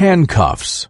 handcuffs.